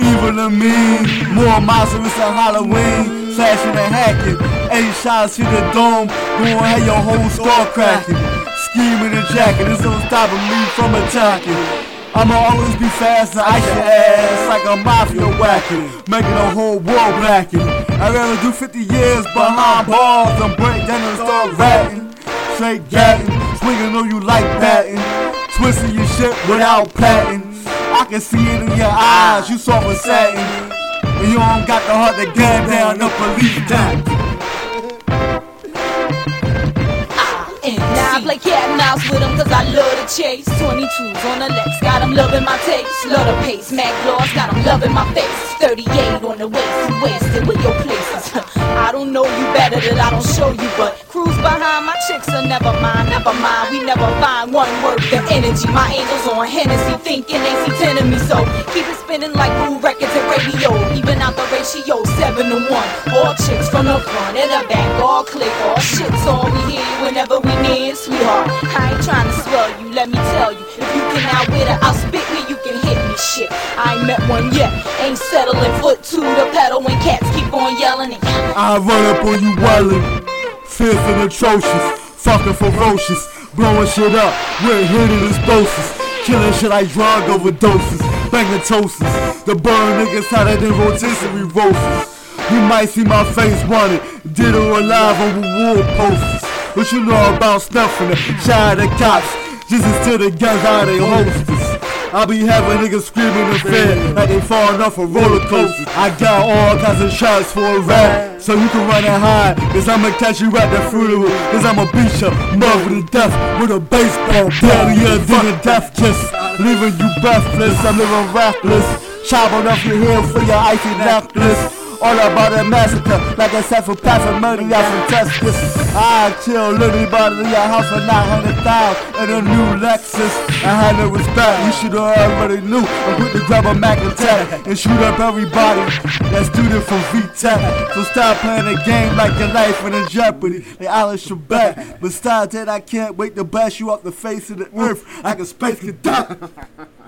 Evil and mean, more monsters on Halloween. Slashing and hacking, eight shots hit the dome, going have your whole skull cracking. Scheming and jacking, it's no stop me from attacking. I'ma always be fast and ice your ass like a mafia whacking, making the whole world blacking. I'd rather do 50 years behind bars than break down and start ratting. Straight gatting, swinging on you like batting twisting your shit without patting. I can see it in your eyes, you soft and satin. And you don't got the heart to gun down the police tank. Now I play cat and mouse with them cause I love the chase 22s on the legs, got them loving my taste Love the pace, Mac Laws, got them loving my face 38 on the waist, wasted with your places I don't know you better that I don't show you But cruise behind my chicks are never mind, never mind. We never find one worth the energy. My angels on Hennessy thinking they see 10 of me. So keep it spinning like blue records and radio. Even out the ratio, 7 to 1 All chicks from the front and the back, all click All shit's all we hear whenever we near, sweetheart. I ain't trying to swell you, let me tell you. If you can outwit her, I'll spit me, you can hit me shit. I ain't met one yet, ain't settling Foot to the pedal when cats keep on yelling I run up on you wildin', and atrocious, fucking ferocious, blowing shit up with hidden explosives, killing shit like drug overdoses, banging toasts, the burn niggas hotter than rotisserie roses. You might see my face wanted, ditto alive on reward posters. What you know about snuffing it, shy the cops, just until the guns out they holsters. I be having niggas screaming and fear like they falling off a roller coaster. I got all kinds of shots for a rap, so you can run and hide. Cause I'ma catch you at the funeral, cause I'ma beat you mother to death with a baseball deadlier than a death kiss. Leaving you breathless, I'm living reckless. Chopping off your head for your icy necklace. All about a massacre, like I said for psychopath murder out from Texas. I kill anybody in your house for 900,000 and a new Lexus. I had no respect, you should have already knew. I'm quick to grab a Mac attack and shoot up everybody that's student from VTech. So stop playing a game like your life in a jeopardy. Like Alex Trebek. Besides that, I can't wait to bash you off the face of the earth like a space cadet.